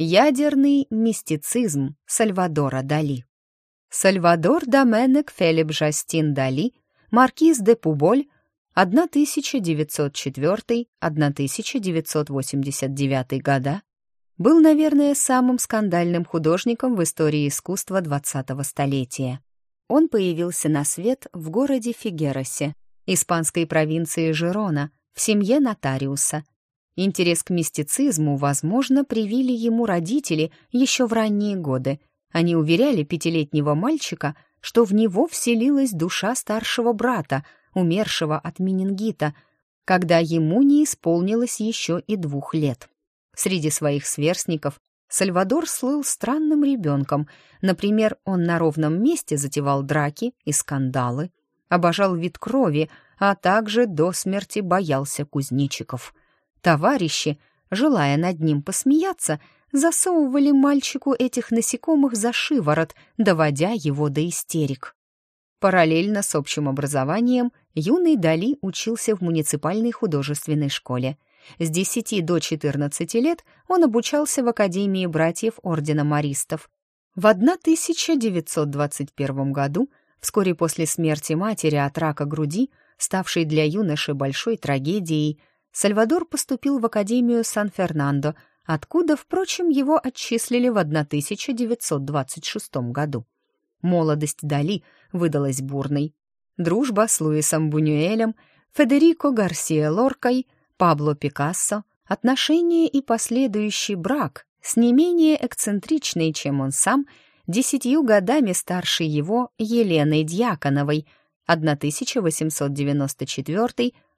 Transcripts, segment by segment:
Ядерный мистицизм Сальвадора Дали. Сальвадор Доменек Фелип Жастин Дали, маркиз де Пуболь, 1904-1989 года, был, наверное, самым скандальным художником в истории искусства XX столетия. Он появился на свет в городе Фигеросе, испанской провинции Жирона, в семье нотариуса. Интерес к мистицизму, возможно, привили ему родители еще в ранние годы. Они уверяли пятилетнего мальчика, что в него вселилась душа старшего брата, умершего от менингита, когда ему не исполнилось еще и двух лет. Среди своих сверстников Сальвадор слыл странным ребенком. Например, он на ровном месте затевал драки и скандалы, обожал вид крови, а также до смерти боялся кузнечиков. Товарищи, желая над ним посмеяться, засовывали мальчику этих насекомых за шиворот, доводя его до истерик. Параллельно с общим образованием юный Дали учился в муниципальной художественной школе — с 10 до 14 лет он обучался в Академии братьев Ордена Маристов. В 1921 году, вскоре после смерти матери от рака груди, ставшей для юноши большой трагедией, Сальвадор поступил в Академию Сан-Фернандо, откуда, впрочем, его отчислили в 1926 году. Молодость Дали выдалась бурной. Дружба с Луисом Бунюэлем, Федерико Гарсия Лоркой — Пабло Пикассо, отношения и последующий брак с не менее эксцентричной, чем он сам, десятью годами старше его Еленой Дьяконовой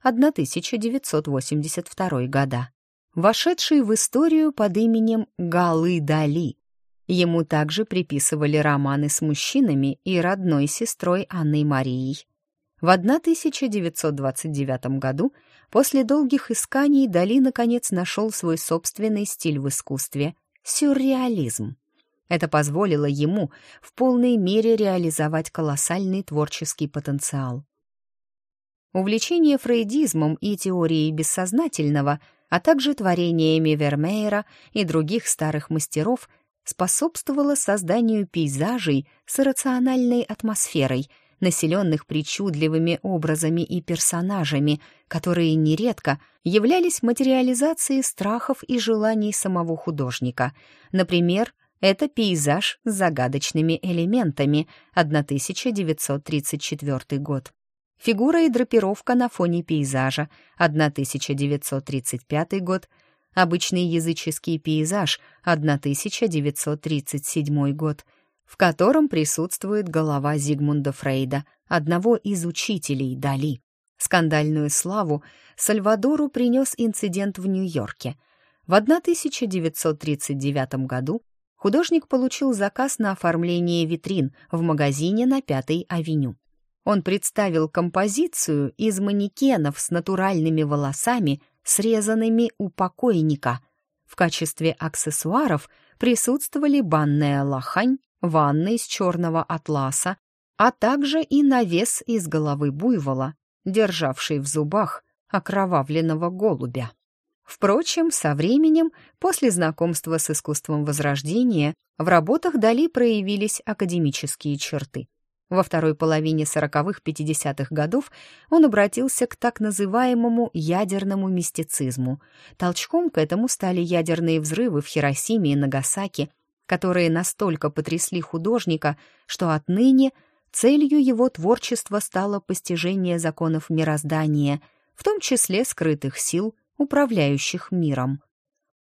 1894-1982 года, вошедшей в историю под именем Галы Дали. Ему также приписывали романы с мужчинами и родной сестрой Анной Марией. В 1929 году После долгих исканий Дали наконец нашел свой собственный стиль в искусстве — сюрреализм. Это позволило ему в полной мере реализовать колоссальный творческий потенциал. Увлечение фрейдизмом и теорией бессознательного, а также творениями Вермеера и других старых мастеров способствовало созданию пейзажей с рациональной атмосферой — населенных причудливыми образами и персонажами, которые нередко являлись материализацией страхов и желаний самого художника. Например, это пейзаж с загадочными элементами, 1934 год. Фигура и драпировка на фоне пейзажа, 1935 год. Обычный языческий пейзаж, 1937 год в котором присутствует голова Зигмунда Фрейда, одного из учителей Дали. Скандальную славу Сальвадору принес инцидент в Нью-Йорке. В 1939 году художник получил заказ на оформление витрин в магазине на Пятой авеню. Он представил композицию из манекенов с натуральными волосами, срезанными у покойника. В качестве аксессуаров присутствовали банная лохань, ванны из черного атласа, а также и навес из головы буйвола, державший в зубах окровавленного голубя. Впрочем, со временем, после знакомства с искусством Возрождения, в работах Дали проявились академические черты. Во второй половине 40-х-50-х годов он обратился к так называемому ядерному мистицизму. Толчком к этому стали ядерные взрывы в Хиросиме и Нагасаки которые настолько потрясли художника, что отныне целью его творчества стало постижение законов мироздания, в том числе скрытых сил, управляющих миром.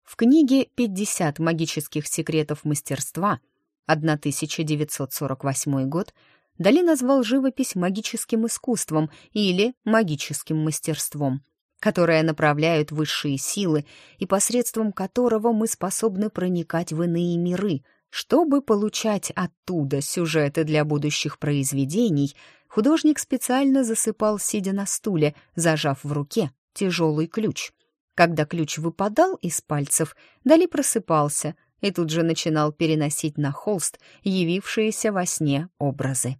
В книге «50 магических секретов мастерства» 1948 год Дали назвал живопись магическим искусством или магическим мастерством — которое направляют высшие силы и посредством которого мы способны проникать в иные миры, чтобы получать оттуда сюжеты для будущих произведений, художник специально засыпал, сидя на стуле, зажав в руке тяжелый ключ. Когда ключ выпадал из пальцев, Дали просыпался и тут же начинал переносить на холст явившиеся во сне образы.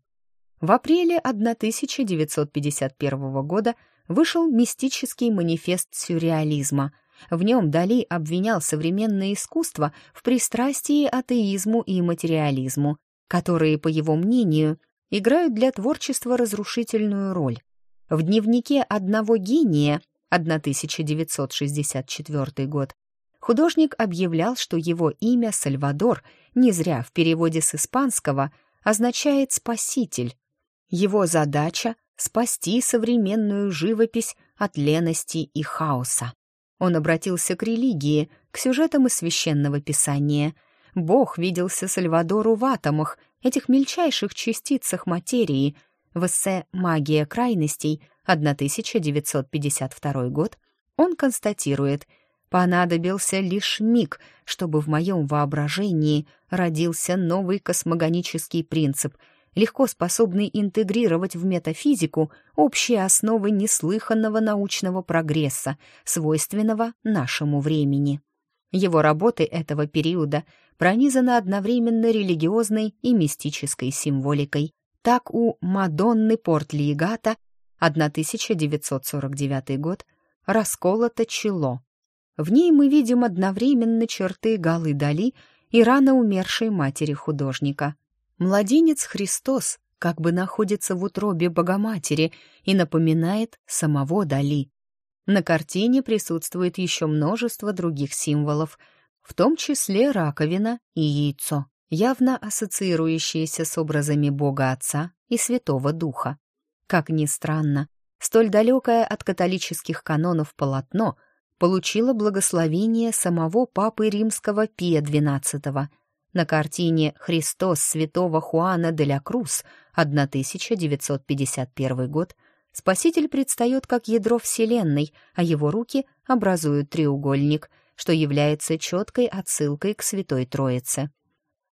В апреле 1951 года вышел мистический манифест сюрреализма, В нем Дали обвинял современное искусство в пристрастии атеизму и материализму, которые, по его мнению, играют для творчества разрушительную роль. В дневнике одного гения 1964 год художник объявлял, что его имя Сальвадор не зря в переводе с испанского означает «спаситель». Его задача — спасти современную живопись от лености и хаоса. Он обратился к религии, к сюжетам из священного писания. Бог виделся Сальвадору в атомах, этих мельчайших частицах материи. В эссе «Магия крайностей» 1952 год он констатирует «Понадобился лишь миг, чтобы в моем воображении родился новый космогонический принцип — легко способный интегрировать в метафизику общие основы неслыханного научного прогресса, свойственного нашему времени. Его работы этого периода пронизаны одновременно религиозной и мистической символикой. Так у Мадонны Порт-Лиегата 1949 год расколото чело. В ней мы видим одновременно черты Галы Дали и рано умершей матери художника. Младенец Христос как бы находится в утробе Богоматери и напоминает самого Дали. На картине присутствует еще множество других символов, в том числе раковина и яйцо, явно ассоциирующиеся с образами Бога Отца и Святого Духа. Как ни странно, столь далекое от католических канонов полотно получило благословение самого Папы Римского Пия XII – на картине «Христос святого Хуана де ля Круз» 1951 год Спаситель предстает как ядро Вселенной, а его руки образуют треугольник, что является четкой отсылкой к Святой Троице.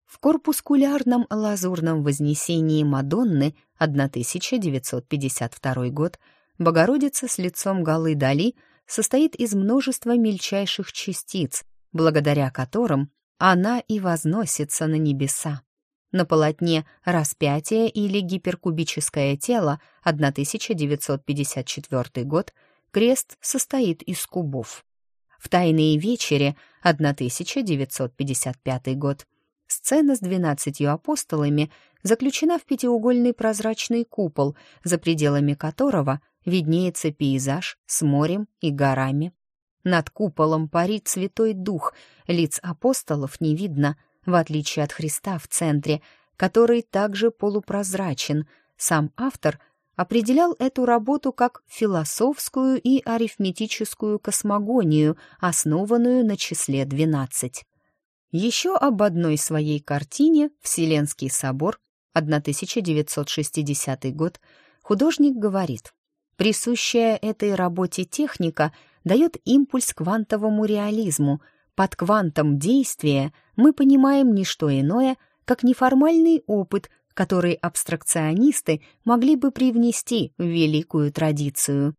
В корпускулярном лазурном вознесении Мадонны 1952 год Богородица с лицом Галы Дали состоит из множества мельчайших частиц, благодаря которым она и возносится на небеса. На полотне «Распятие» или «Гиперкубическое тело» 1954 год крест состоит из кубов. В «Тайные вечери» 1955 год сцена с двенадцатью апостолами заключена в пятиугольный прозрачный купол, за пределами которого виднеется пейзаж с морем и горами. Над куполом парит Святой Дух, лиц апостолов не видно, в отличие от Христа в центре, который также полупрозрачен. Сам автор определял эту работу как философскую и арифметическую космогонию, основанную на числе 12. Еще об одной своей картине «Вселенский собор» 1960 год художник говорит, присущая этой работе техника — дает импульс квантовому реализму. Под квантом действия мы понимаем не что иное, как неформальный опыт, который абстракционисты могли бы привнести в великую традицию.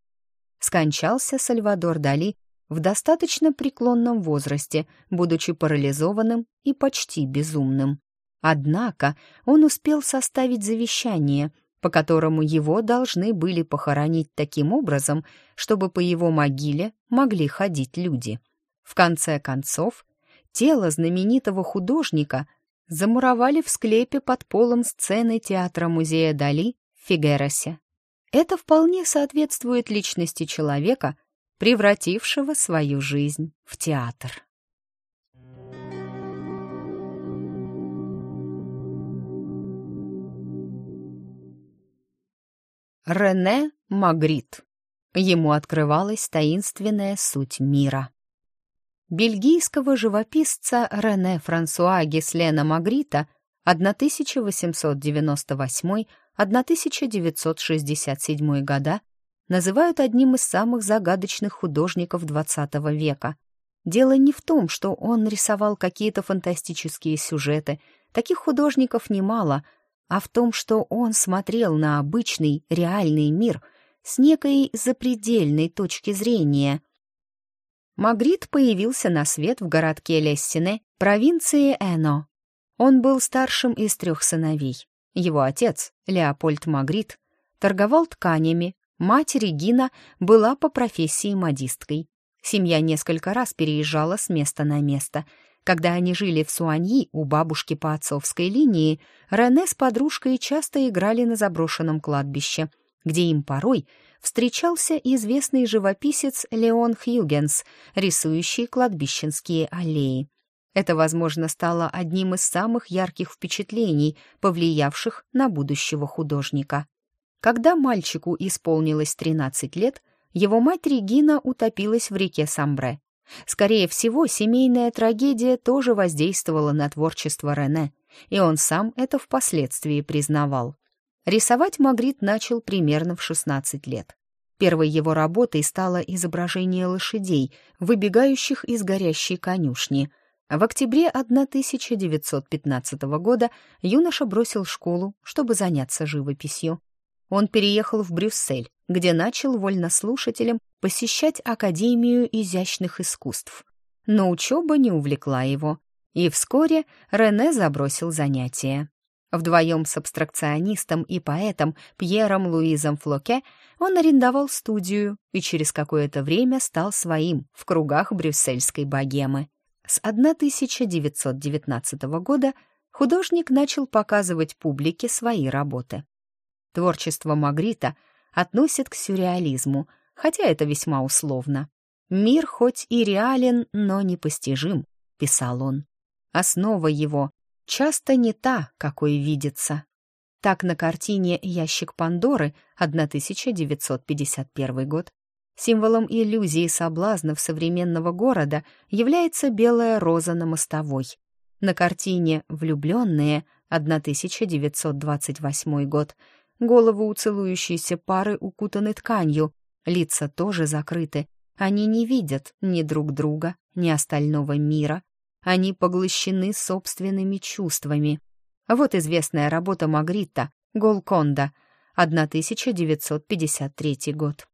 Скончался Сальвадор Дали в достаточно преклонном возрасте, будучи парализованным и почти безумным. Однако он успел составить завещание — по которому его должны были похоронить таким образом, чтобы по его могиле могли ходить люди. В конце концов, тело знаменитого художника замуровали в склепе под полом сцены театра-музея Дали в Фигеросе. Это вполне соответствует личности человека, превратившего свою жизнь в театр. Рене Магрит. Ему открывалась таинственная суть мира. Бельгийского живописца Рене Франсуа Геслена Магрита 1898-1967 года называют одним из самых загадочных художников XX века. Дело не в том, что он рисовал какие-то фантастические сюжеты. Таких художников немало — а в том, что он смотрел на обычный, реальный мир с некой запредельной точки зрения. Магрит появился на свет в городке Лессине, провинции Эно. Он был старшим из трех сыновей. Его отец, Леопольд Магрит, торговал тканями, мать Регина была по профессии модисткой. Семья несколько раз переезжала с места на место. Когда они жили в Суаньи у бабушки по отцовской линии, Рене с подружкой часто играли на заброшенном кладбище, где им порой встречался известный живописец Леон Хьюгенс, рисующий кладбищенские аллеи. Это, возможно, стало одним из самых ярких впечатлений, повлиявших на будущего художника. Когда мальчику исполнилось 13 лет, его мать Регина утопилась в реке Самбре. Скорее всего, семейная трагедия тоже воздействовала на творчество Рене, и он сам это впоследствии признавал. Рисовать Магрит начал примерно в 16 лет. Первой его работой стало изображение лошадей, выбегающих из горящей конюшни. В октябре 1915 года юноша бросил школу, чтобы заняться живописью он переехал в Брюссель, где начал вольнослушателям посещать Академию изящных искусств. Но учеба не увлекла его, и вскоре Рене забросил занятия. Вдвоем с абстракционистом и поэтом Пьером Луизом Флоке он арендовал студию и через какое-то время стал своим в кругах брюссельской богемы. С 1919 года художник начал показывать публике свои работы. Творчество Магрита относит к сюрреализму, хотя это весьма условно. «Мир хоть и реален, но непостижим», — писал он. Основа его часто не та, какой видится. Так на картине «Ящик Пандоры» 1951 год символом иллюзии соблазнов современного города является белая роза на мостовой. На картине «Влюбленные» 1928 год Головы у целующейся пары укутаны тканью, лица тоже закрыты. Они не видят ни друг друга, ни остального мира. Они поглощены собственными чувствами. Вот известная работа Магрита «Голконда», 1953 год.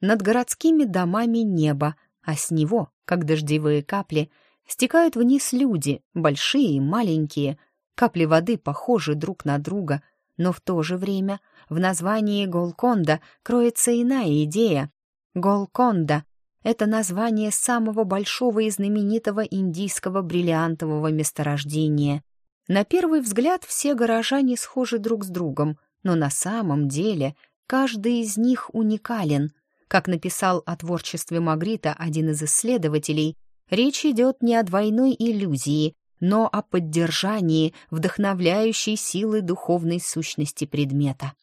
Над городскими домами небо, а с него, как дождевые капли, стекают вниз люди, большие и маленькие. Капли воды похожи друг на друга, но в то же время в названии Голконда кроется иная идея. Голконда — это название самого большого и знаменитого индийского бриллиантового месторождения. На первый взгляд все горожане схожи друг с другом, но на самом деле каждый из них уникален. Как написал о творчестве Магрита один из исследователей, речь идет не о двойной иллюзии, но о поддержании вдохновляющей силы духовной сущности предмета.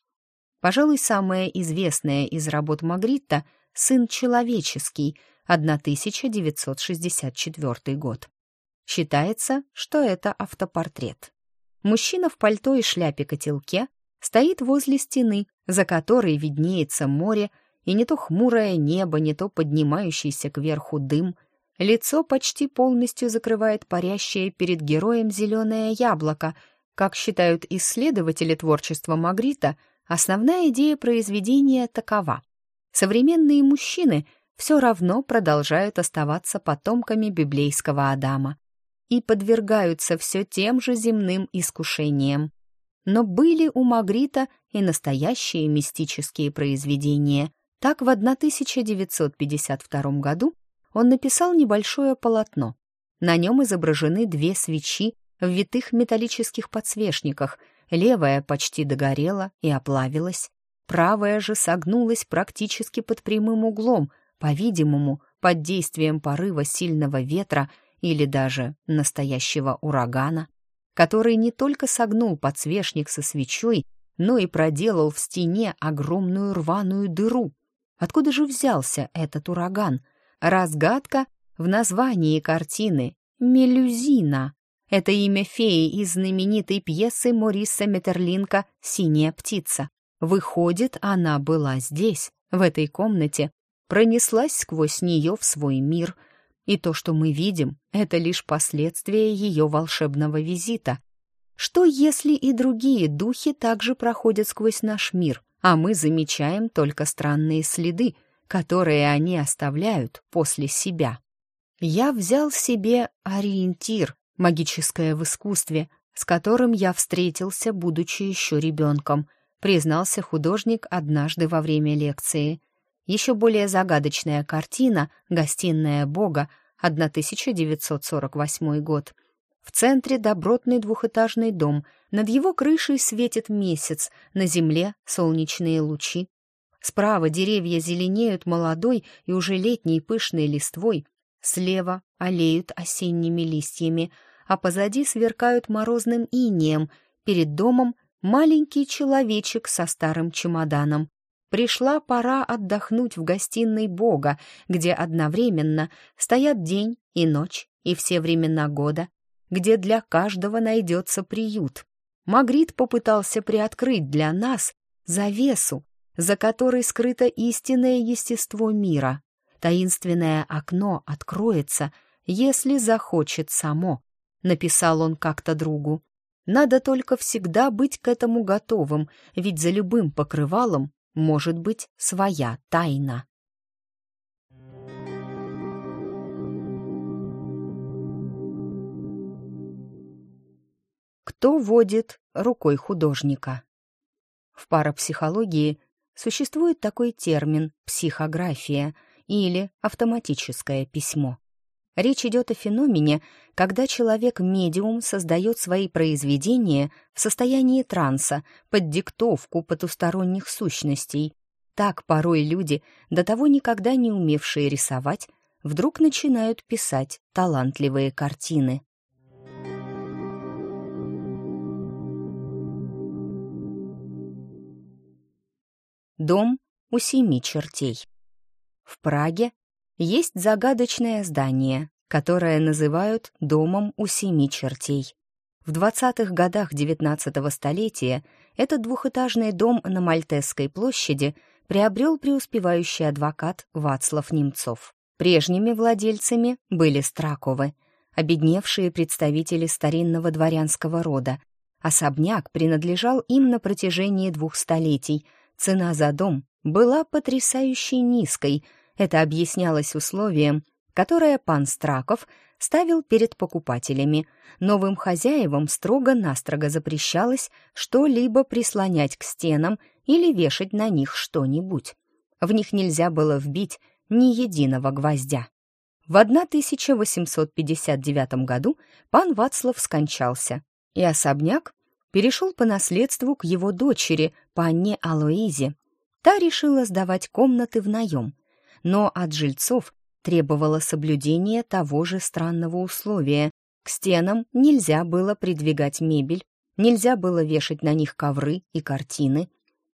Пожалуй, самая известная из работ Магритта «Сын человеческий», 1964 год. Считается, что это автопортрет. Мужчина в пальто и шляпе-котелке стоит возле стены, за которой виднеется море, и не то хмурое небо, не то поднимающийся кверху дым — Лицо почти полностью закрывает парящее перед героем зеленое яблоко. Как считают исследователи творчества Магрита, основная идея произведения такова. Современные мужчины все равно продолжают оставаться потомками библейского Адама и подвергаются все тем же земным искушениям. Но были у Магрита и настоящие мистические произведения. Так в 1952 году он написал небольшое полотно. На нем изображены две свечи в витых металлических подсвечниках. Левая почти догорела и оплавилась. Правая же согнулась практически под прямым углом, по-видимому, под действием порыва сильного ветра или даже настоящего урагана, который не только согнул подсвечник со свечой, но и проделал в стене огромную рваную дыру. Откуда же взялся этот ураган? Разгадка в названии картины «Мелюзина». Это имя феи из знаменитой пьесы Мориса Метерлинка «Синяя птица». Выходит, она была здесь, в этой комнате, пронеслась сквозь нее в свой мир. И то, что мы видим, это лишь последствия ее волшебного визита. Что, если и другие духи также проходят сквозь наш мир, а мы замечаем только странные следы — которые они оставляют после себя. Я взял себе ориентир, магическое в искусстве, с которым я встретился, будучи еще ребенком, признался художник однажды во время лекции. Еще более загадочная картина «Гостиная Бога» 1948 год. В центре добротный двухэтажный дом, над его крышей светит месяц, на земле солнечные лучи. Справа деревья зеленеют молодой и уже летней пышной листвой, слева олеют осенними листьями, а позади сверкают морозным инеем, перед домом маленький человечек со старым чемоданом. Пришла пора отдохнуть в гостиной Бога, где одновременно стоят день и ночь и все времена года, где для каждого найдется приют. Магрит попытался приоткрыть для нас завесу, за которой скрыто истинное естество мира. Таинственное окно откроется, если захочет само, написал он как-то другу. Надо только всегда быть к этому готовым, ведь за любым покрывалом может быть своя тайна. Кто водит рукой художника? В парапсихологии существует такой термин «психография» или «автоматическое письмо». Речь идет о феномене, когда человек-медиум создает свои произведения в состоянии транса под диктовку потусторонних сущностей. Так порой люди, до того никогда не умевшие рисовать, вдруг начинают писать талантливые картины. Дом у семи чертей. В Праге есть загадочное здание, которое называют «домом у семи чертей». В 20-х годах XIX столетия этот двухэтажный дом на Мальтесской площади приобрел преуспевающий адвокат Вацлав Немцов. Прежними владельцами были Страковы, обедневшие представители старинного дворянского рода. Особняк принадлежал им на протяжении двух столетий. Цена за дом была потрясающе низкой — это объяснялось условием, которое пан Страков ставил перед покупателями. Новым хозяевам строго-настрого запрещалось что-либо прислонять к стенам или вешать на них что-нибудь. В них нельзя было вбить ни единого гвоздя. В 1859 году пан Вацлав скончался, и особняк перешел по наследству к его дочери, панне Алоизе. Та решила сдавать комнаты в наем, но от жильцов требовало соблюдение того же странного условия. К стенам нельзя было придвигать мебель, нельзя было вешать на них ковры и картины.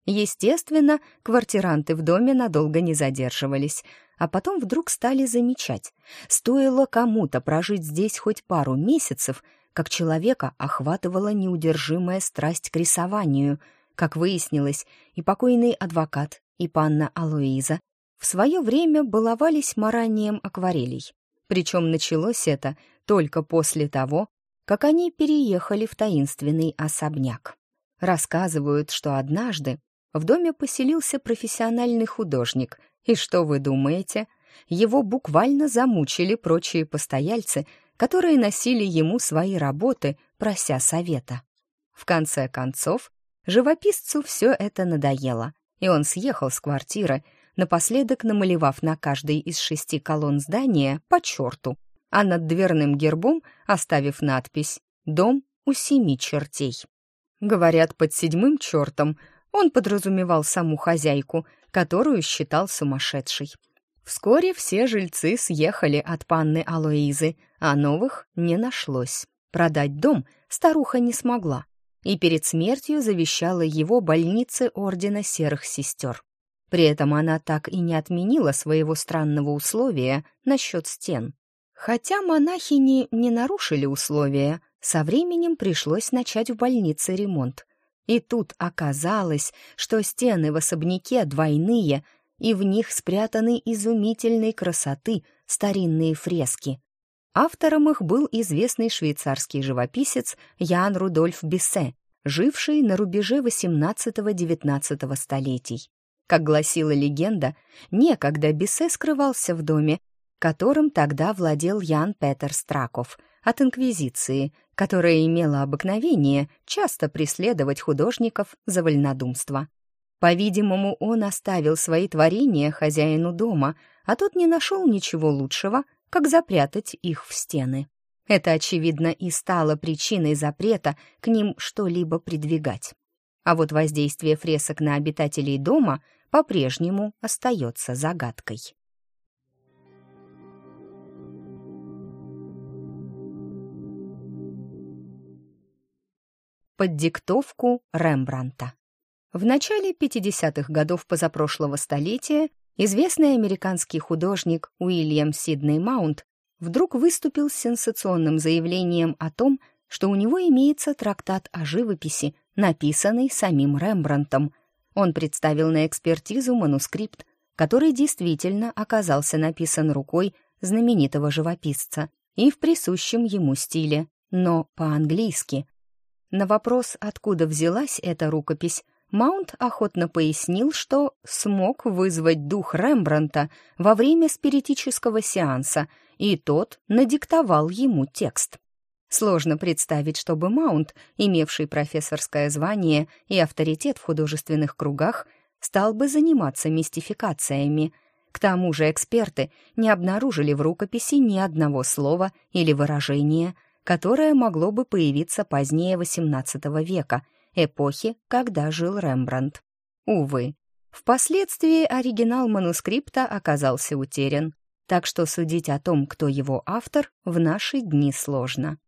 Естественно, квартиранты в доме надолго не задерживались, а потом вдруг стали замечать, стоило кому-то прожить здесь хоть пару месяцев, как человека охватывала неудержимая страсть к рисованию. Как выяснилось, и покойный адвокат, и панна Алоиза в свое время баловались маранием акварелей. Причем началось это только после того, как они переехали в таинственный особняк. Рассказывают, что однажды в доме поселился профессиональный художник, и что вы думаете? Его буквально замучили прочие постояльцы, которые носили ему свои работы, прося совета. В конце концов, живописцу все это надоело, и он съехал с квартиры, напоследок намалевав на каждой из шести колонн здания по черту, а над дверным гербом оставив надпись «Дом у семи чертей». Говорят, под седьмым чертом он подразумевал саму хозяйку, которую считал сумасшедшей. Вскоре все жильцы съехали от панны Алоизы, а новых не нашлось. Продать дом старуха не смогла и перед смертью завещала его больнице Ордена Серых Сестер. При этом она так и не отменила своего странного условия насчет стен. Хотя монахини не нарушили условия, со временем пришлось начать в больнице ремонт. И тут оказалось, что стены в особняке двойные, и в них спрятаны изумительной красоты старинные фрески. Автором их был известный швейцарский живописец Ян Рудольф Бессе, живший на рубеже XVIII-XIX столетий. Как гласила легенда, некогда Бессе скрывался в доме, которым тогда владел Ян Петер Страков от Инквизиции, которая имела обыкновение часто преследовать художников за вольнодумство. По-видимому, он оставил свои творения хозяину дома, а тот не нашел ничего лучшего, как запрятать их в стены. Это, очевидно, и стало причиной запрета к ним что-либо придвигать. А вот воздействие фресок на обитателей дома по-прежнему остается загадкой. Под диктовку Рембранта. В начале 50-х годов позапрошлого столетия известный американский художник Уильям Сидней Маунт вдруг выступил с сенсационным заявлением о том, что у него имеется трактат о живописи, написанный самим Рембрандтом. Он представил на экспертизу манускрипт, который действительно оказался написан рукой знаменитого живописца и в присущем ему стиле, но по-английски. На вопрос, откуда взялась эта рукопись, Маунт охотно пояснил, что смог вызвать дух Рембранта во время спиритического сеанса, и тот надиктовал ему текст. Сложно представить, чтобы Маунт, имевший профессорское звание и авторитет в художественных кругах, стал бы заниматься мистификациями. К тому же эксперты не обнаружили в рукописи ни одного слова или выражения, которое могло бы появиться позднее XVIII века, эпохи, когда жил Рембрандт. Увы, впоследствии оригинал манускрипта оказался утерян, так что судить о том, кто его автор, в наши дни сложно.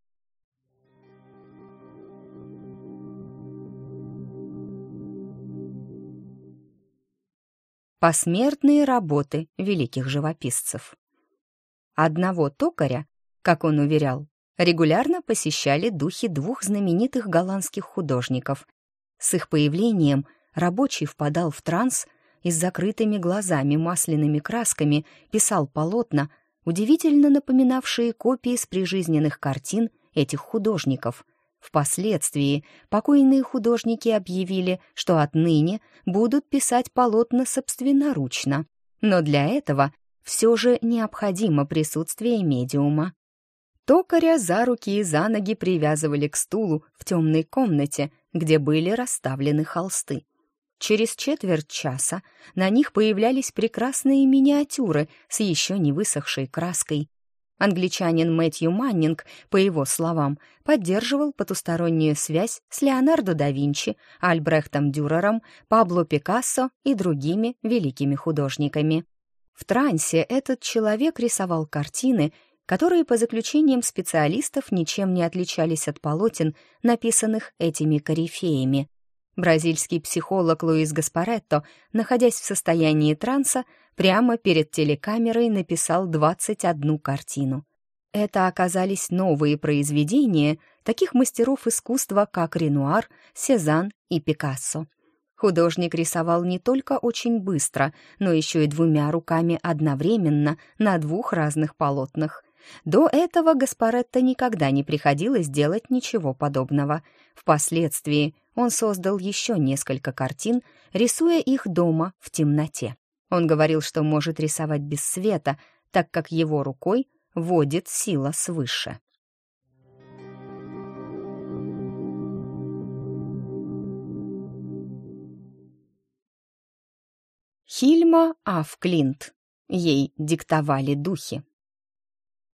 Посмертные работы великих живописцев. Одного токаря, как он уверял, регулярно посещали духи двух знаменитых голландских художников. С их появлением рабочий впадал в транс и с закрытыми глазами масляными красками писал полотна, удивительно напоминавшие копии с прижизненных картин этих художников — Впоследствии покойные художники объявили, что отныне будут писать полотна собственноручно, но для этого все же необходимо присутствие медиума. Токаря за руки и за ноги привязывали к стулу в темной комнате, где были расставлены холсты. Через четверть часа на них появлялись прекрасные миниатюры с еще не высохшей краской, Англичанин Мэтью Маннинг, по его словам, поддерживал потустороннюю связь с Леонардо да Винчи, Альбрехтом Дюрером, Пабло Пикассо и другими великими художниками. В трансе этот человек рисовал картины, которые, по заключениям специалистов, ничем не отличались от полотен, написанных этими корифеями. Бразильский психолог Луис Гаспаретто, находясь в состоянии транса, прямо перед телекамерой написал 21 картину. Это оказались новые произведения таких мастеров искусства, как Ренуар, Сезанн и Пикассо. Художник рисовал не только очень быстро, но еще и двумя руками одновременно на двух разных полотнах. До этого Гаспаретто никогда не приходилось делать ничего подобного. Впоследствии он создал еще несколько картин, рисуя их дома в темноте. Он говорил, что может рисовать без света, так как его рукой водит сила свыше. Хильма Афклинт. Ей диктовали духи.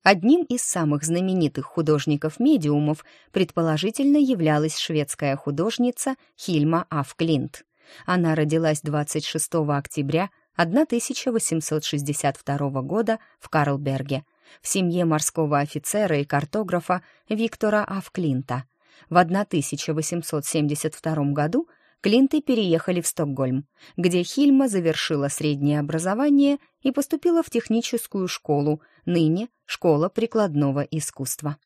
Одним из самых знаменитых художников-медиумов предположительно являлась шведская художница Хильма Афклинт. Она родилась 26 октября 1862 года в Карлберге в семье морского офицера и картографа Виктора Афклинта. В 1872 году Клинты переехали в Стокгольм, где Хильма завершила среднее образование и поступила в техническую школу, ныне школа прикладного искусства.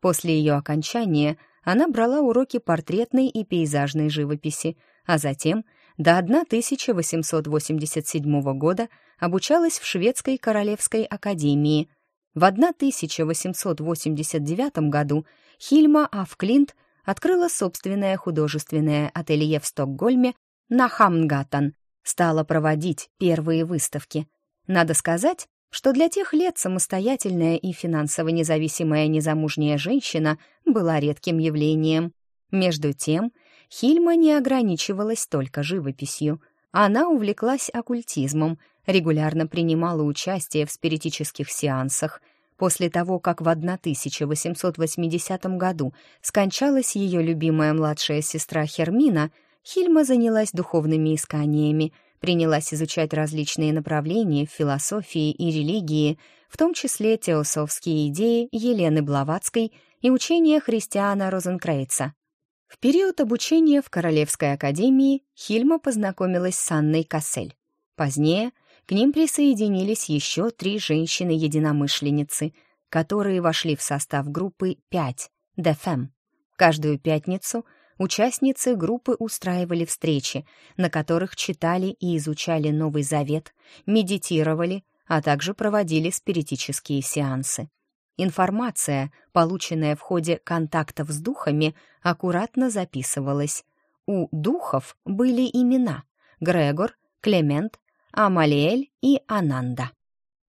После ее окончания она брала уроки портретной и пейзажной живописи, а затем до 1887 года обучалась в Шведской Королевской академии. В 1889 году Хильма Афклинт открыла собственное художественное ателье в Стокгольме на Хамнгатан, стала проводить первые выставки. Надо сказать, что для тех лет самостоятельная и финансово независимая незамужняя женщина была редким явлением. Между тем, Хильма не ограничивалась только живописью. она увлеклась оккультизмом, регулярно принимала участие в спиритических сеансах. После того, как в 1880 году скончалась ее любимая младшая сестра Хермина, Хильма занялась духовными исканиями, принялась изучать различные направления в философии и религии, в том числе теософские идеи Елены Блаватской и учения христиана Розенкрейца. В период обучения в Королевской академии Хильма познакомилась с Анной Кассель. Позднее к ним присоединились еще три женщины-единомышленницы, которые вошли в состав группы «Пять» — «Дефем». Каждую пятницу участницы группы устраивали встречи, на которых читали и изучали Новый Завет, медитировали, а также проводили спиритические сеансы. Информация, полученная в ходе контактов с духами, аккуратно записывалась. У духов были имена — Грегор, Клемент, Амалиэль и Ананда.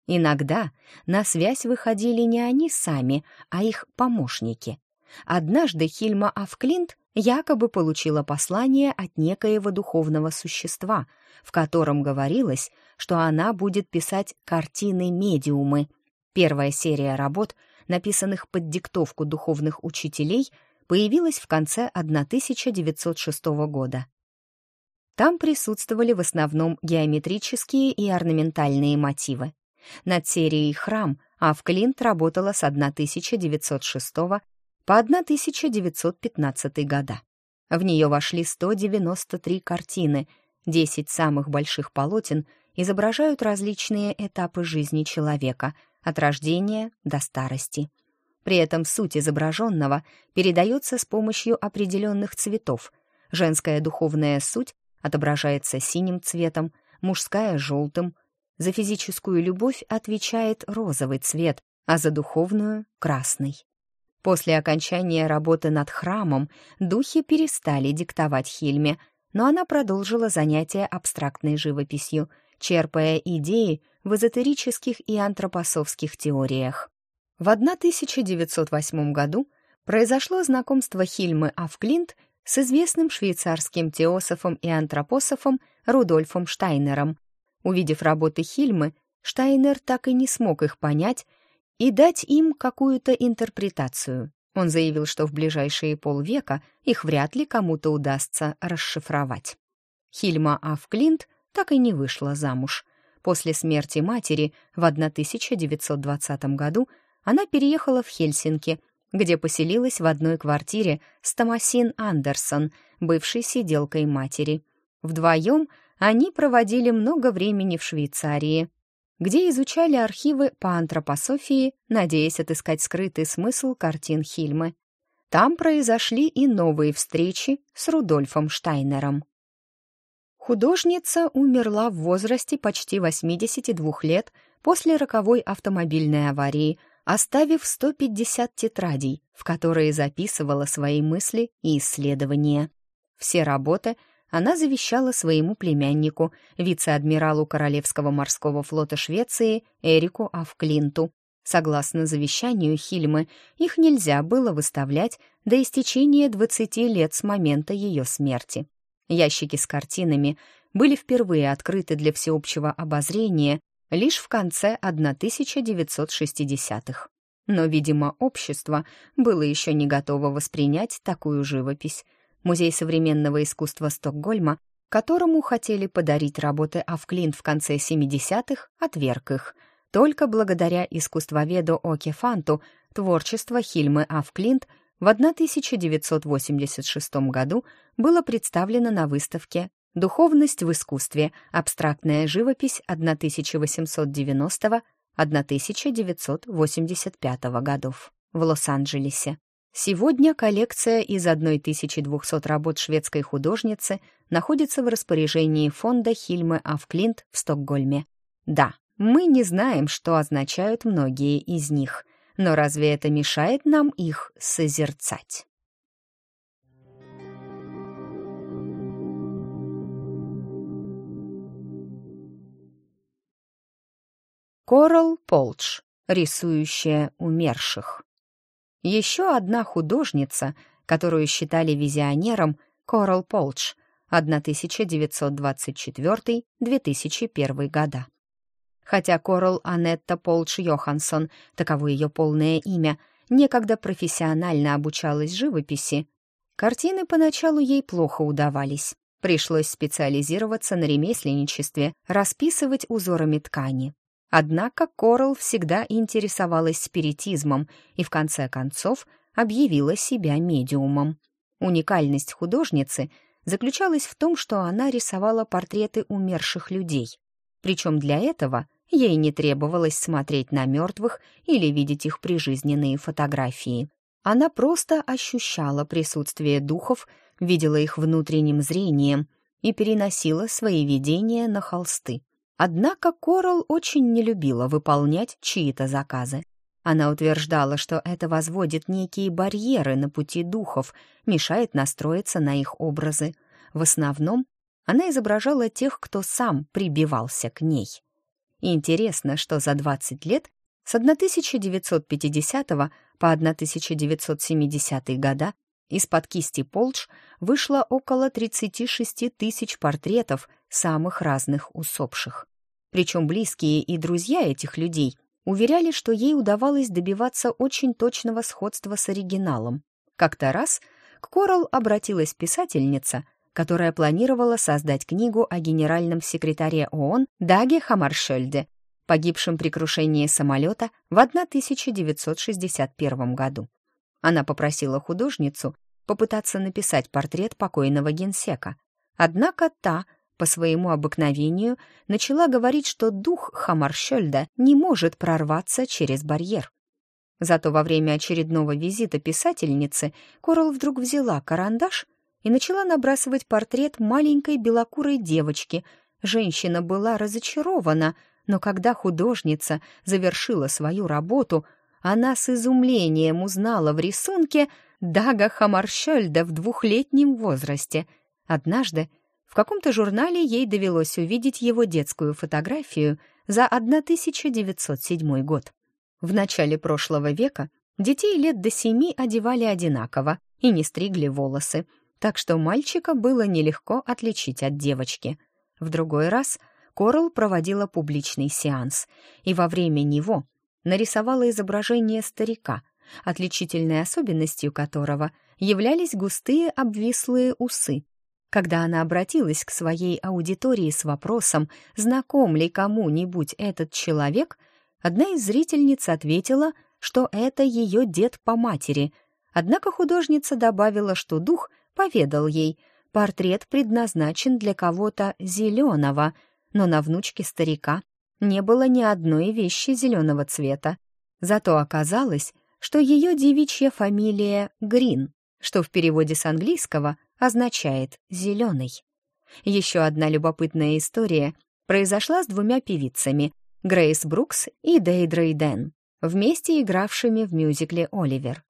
Иногда на связь выходили не они сами, а их помощники. Однажды Хильма Авклинт якобы получила послание от некоего духовного существа, в котором говорилось, что она будет писать картины-медиумы, Первая серия работ, написанных под диктовку духовных учителей, появилась в конце 1906 года. Там присутствовали в основном геометрические и орнаментальные мотивы. Над серией «Храм» Авклинт работала с 1906 по 1915 года. В нее вошли 193 картины, 10 самых больших полотен изображают различные этапы жизни человека — от рождения до старости. При этом суть изображенного передается с помощью определенных цветов. Женская духовная суть отображается синим цветом, мужская — желтым. За физическую любовь отвечает розовый цвет, а за духовную — красный. После окончания работы над храмом духи перестали диктовать Хильме, но она продолжила занятия абстрактной живописью, черпая идеи в эзотерических и антропосовских теориях. В 1908 году произошло знакомство Хильмы Авклинт с известным швейцарским теософом и антропософом Рудольфом Штайнером. Увидев работы Хильмы, Штайнер так и не смог их понять и дать им какую-то интерпретацию. Он заявил, что в ближайшие полвека их вряд ли кому-то удастся расшифровать. Хильма Авклинт так и не вышла замуж — После смерти матери в 1920 году она переехала в Хельсинки, где поселилась в одной квартире с Томасин Андерсон, бывшей сиделкой матери. Вдвоем они проводили много времени в Швейцарии, где изучали архивы по антропософии, надеясь отыскать скрытый смысл картин Хильмы. Там произошли и новые встречи с Рудольфом Штайнером. Художница умерла в возрасте почти 82 лет после роковой автомобильной аварии, оставив 150 тетрадей, в которые записывала свои мысли и исследования. Все работы она завещала своему племяннику, вице-адмиралу Королевского морского флота Швеции Эрику Авклинту. Согласно завещанию Хильмы, их нельзя было выставлять до истечения 20 лет с момента ее смерти. Ящики с картинами были впервые открыты для всеобщего обозрения лишь в конце 1960-х. Но, видимо, общество было еще не готово воспринять такую живопись. Музей современного искусства Стокгольма, которому хотели подарить работы Авклинт в конце 70-х, отверг их. Только благодаря искусствоведу Оке Фанту творчество Хильмы Авклинт в 1986 году было представлено на выставке «Духовность в искусстве. Абстрактная живопись 1890-1985 годов» в Лос-Анджелесе. Сегодня коллекция из 1200 работ шведской художницы находится в распоряжении фонда Хильмы Авклинт в Стокгольме. Да, мы не знаем, что означают многие из них — но разве это мешает нам их созерцать? Корал Полдж, рисующая умерших. Еще одна художница, которую считали визионером, Корал Полдж, 1924-2001 года. Хотя Корал Анетта Полч Йоханссон, таково ее полное имя, некогда профессионально обучалась живописи, картины поначалу ей плохо удавались. Пришлось специализироваться на ремесленничестве, расписывать узорами ткани. Однако Корал всегда интересовалась спиритизмом и в конце концов объявила себя медиумом. Уникальность художницы заключалась в том, что она рисовала портреты умерших людей. Причем для этого ей не требовалось смотреть на мертвых или видеть их прижизненные фотографии. Она просто ощущала присутствие духов, видела их внутренним зрением и переносила свои видения на холсты. Однако Корал очень не любила выполнять чьи-то заказы. Она утверждала, что это возводит некие барьеры на пути духов, мешает настроиться на их образы. В основном она изображала тех, кто сам прибивался к ней. Интересно, что за 20 лет с 1950 по 1970 года из-под кисти Полдж вышло около 36 тысяч портретов самых разных усопших. Причем близкие и друзья этих людей уверяли, что ей удавалось добиваться очень точного сходства с оригиналом. Как-то раз к Корал обратилась писательница, которая планировала создать книгу о генеральном секретаре ООН Даге Хамаршельде, погибшем при крушении самолета в 1961 году. Она попросила художницу попытаться написать портрет покойного генсека. Однако та, по своему обыкновению, начала говорить, что дух Хамаршельда не может прорваться через барьер. Зато во время очередного визита писательницы Корал вдруг взяла карандаш и начала набрасывать портрет маленькой белокурой девочки. Женщина была разочарована, но когда художница завершила свою работу, она с изумлением узнала в рисунке Дага Хамаршельда в двухлетнем возрасте. Однажды в каком-то журнале ей довелось увидеть его детскую фотографию за 1907 год. В начале прошлого века детей лет до семи одевали одинаково и не стригли волосы, так что мальчика было нелегко отличить от девочки. В другой раз Корал проводила публичный сеанс, и во время него нарисовала изображение старика, отличительной особенностью которого являлись густые обвислые усы. Когда она обратилась к своей аудитории с вопросом, знаком ли кому-нибудь этот человек, одна из зрительниц ответила, что это ее дед по матери. Однако художница добавила, что дух поведал ей, портрет предназначен для кого-то зеленого, но на внучке старика не было ни одной вещи зеленого цвета. Зато оказалось, что ее девичья фамилия Грин, что в переводе с английского означает «зеленый». Еще одна любопытная история произошла с двумя певицами Грейс Брукс и Дейдрой Дэн, вместе игравшими в мюзикле «Оливер».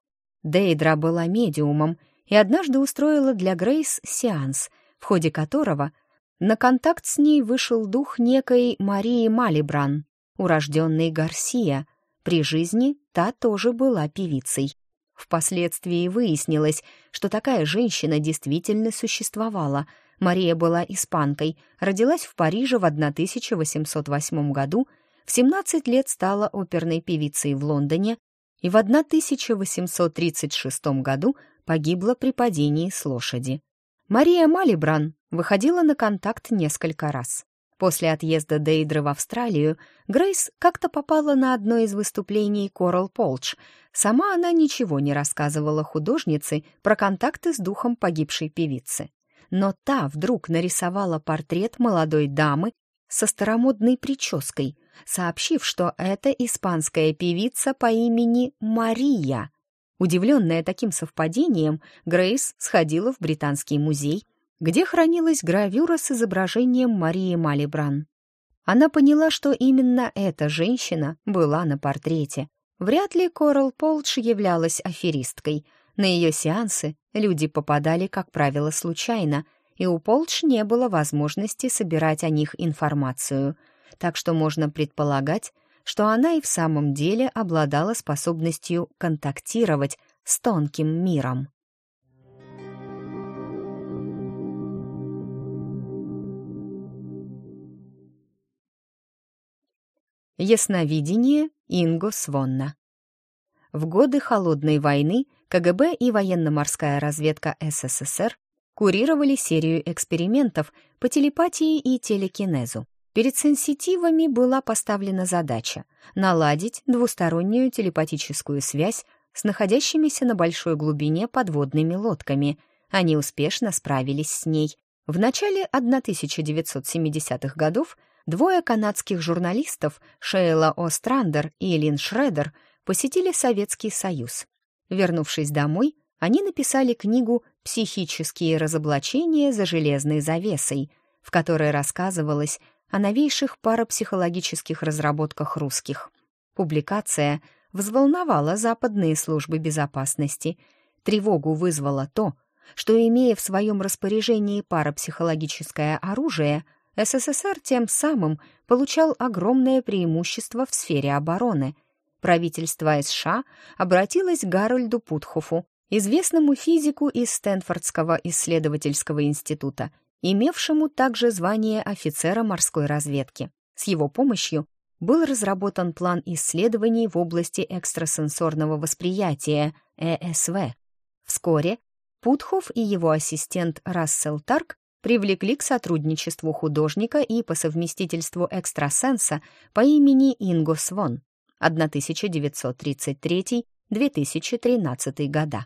Дейдра была медиумом и однажды устроила для Грейс сеанс, в ходе которого на контакт с ней вышел дух некой Марии Малибран, урожденной Гарсия. При жизни та тоже была певицей. Впоследствии выяснилось, что такая женщина действительно существовала. Мария была испанкой, родилась в Париже в 1808 году, в 17 лет стала оперной певицей в Лондоне и в 1836 году погибла при падении с лошади. Мария Малибран выходила на контакт несколько раз. После отъезда Дейдры в Австралию Грейс как-то попала на одно из выступлений Корал Полч. Сама она ничего не рассказывала художнице про контакты с духом погибшей певицы. Но та вдруг нарисовала портрет молодой дамы со старомодной прической, сообщив, что это испанская певица по имени Мария. Удивленная таким совпадением, Грейс сходила в Британский музей где хранилась гравюра с изображением Марии Малибран. Она поняла, что именно эта женщина была на портрете. Вряд ли Корал Полдж являлась аферисткой. На ее сеансы люди попадали, как правило, случайно, и у Полдж не было возможности собирать о них информацию, так что можно предполагать, что она и в самом деле обладала способностью контактировать с тонким миром. Ясновидение Инго Свонна. В годы Холодной войны КГБ и военно-морская разведка СССР курировали серию экспериментов по телепатии и телекинезу. Перед сенситивами была поставлена задача наладить двустороннюю телепатическую связь с находящимися на большой глубине подводными лодками. Они успешно справились с ней. В начале 1970-х годов двое канадских журналистов Шейла О'Страндер и Лин Шредер посетили Советский Союз. Вернувшись домой, они написали книгу «Психические разоблачения за железной завесой», в которой рассказывалось о новейших парапсихологических разработках русских. Публикация взволновала западные службы безопасности. Тревогу вызвало то, что, имея в своем распоряжении парапсихологическое оружие, СССР тем самым получал огромное преимущество в сфере обороны. Правительство США обратилось к Гарольду Путхофу, известному физику из Стэнфордского исследовательского института, имевшему также звание офицера морской разведки. С его помощью был разработан план исследований в области экстрасенсорного восприятия, ЭСВ. Вскоре Путхов и его ассистент Рассел Тарк привлекли к сотрудничеству художника и по совместительству экстрасенса по имени Инго Свон 1933-2013 года.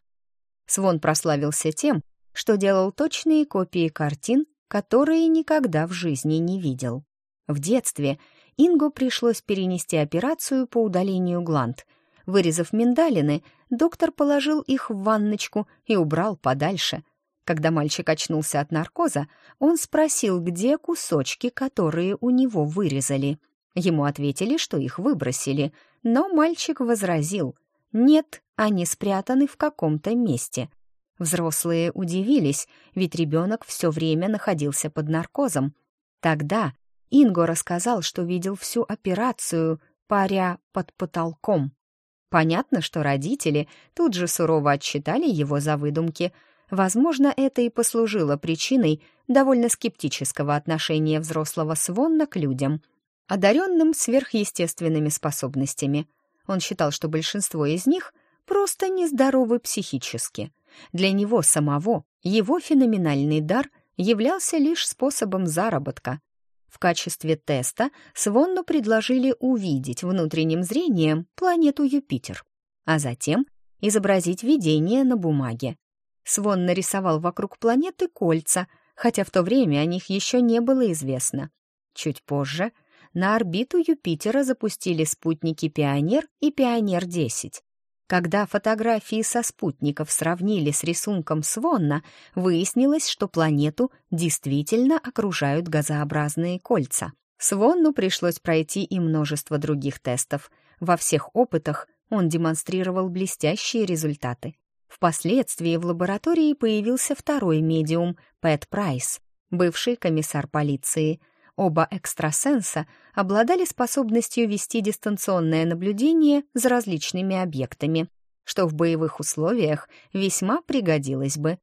Свон прославился тем, что делал точные копии картин, которые никогда в жизни не видел. В детстве Инго пришлось перенести операцию по удалению гланд. Вырезав миндалины, доктор положил их в ванночку и убрал подальше. Когда мальчик очнулся от наркоза, он спросил, где кусочки, которые у него вырезали. Ему ответили, что их выбросили, но мальчик возразил. «Нет, они спрятаны в каком-то месте». Взрослые удивились, ведь ребенок все время находился под наркозом. Тогда Инго рассказал, что видел всю операцию, паря под потолком. Понятно, что родители тут же сурово отчитали его за выдумки. Возможно, это и послужило причиной довольно скептического отношения взрослого Свонна к людям, одаренным сверхъестественными способностями. Он считал, что большинство из них просто нездоровы психически — для него самого его феноменальный дар являлся лишь способом заработка. В качестве теста Свонну предложили увидеть внутренним зрением планету Юпитер, а затем изобразить видение на бумаге. Свон нарисовал вокруг планеты кольца, хотя в то время о них еще не было известно. Чуть позже на орбиту Юпитера запустили спутники «Пионер» и «Пионер-10». Когда фотографии со спутников сравнили с рисунком Свонна, выяснилось, что планету действительно окружают газообразные кольца. Свонну пришлось пройти и множество других тестов. Во всех опытах он демонстрировал блестящие результаты. Впоследствии в лаборатории появился второй медиум, Пэт Прайс, бывший комиссар полиции — Оба экстрасенса обладали способностью вести дистанционное наблюдение за различными объектами, что в боевых условиях весьма пригодилось бы.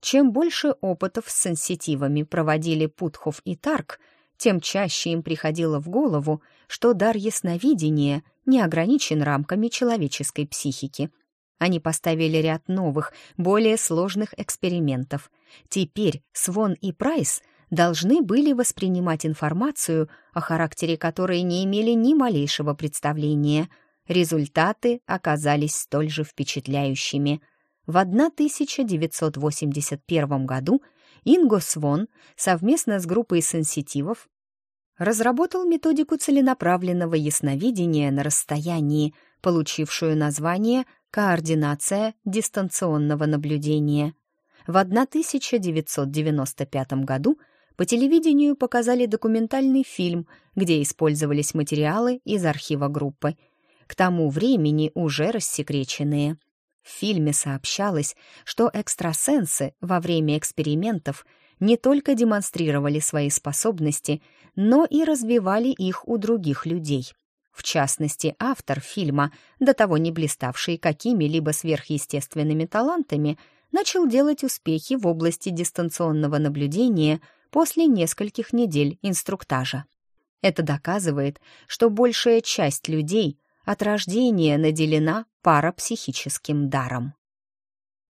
Чем больше опытов с сенситивами проводили Путхов и Тарк, тем чаще им приходило в голову, что дар ясновидения не ограничен рамками человеческой психики. Они поставили ряд новых, более сложных экспериментов. Теперь Свон и Прайс должны были воспринимать информацию, о характере которой не имели ни малейшего представления. Результаты оказались столь же впечатляющими. В 1981 году Инго Свон совместно с группой сенситивов разработал методику целенаправленного ясновидения на расстоянии, получившую название «координация дистанционного наблюдения». В 1995 году по телевидению показали документальный фильм, где использовались материалы из архива группы, к тому времени уже рассекреченные. В фильме сообщалось, что экстрасенсы во время экспериментов не только демонстрировали свои способности, но и развивали их у других людей. В частности, автор фильма, до того не блиставший какими-либо сверхъестественными талантами, начал делать успехи в области дистанционного наблюдения после нескольких недель инструктажа. Это доказывает, что большая часть людей от рождения наделена парапсихическим даром.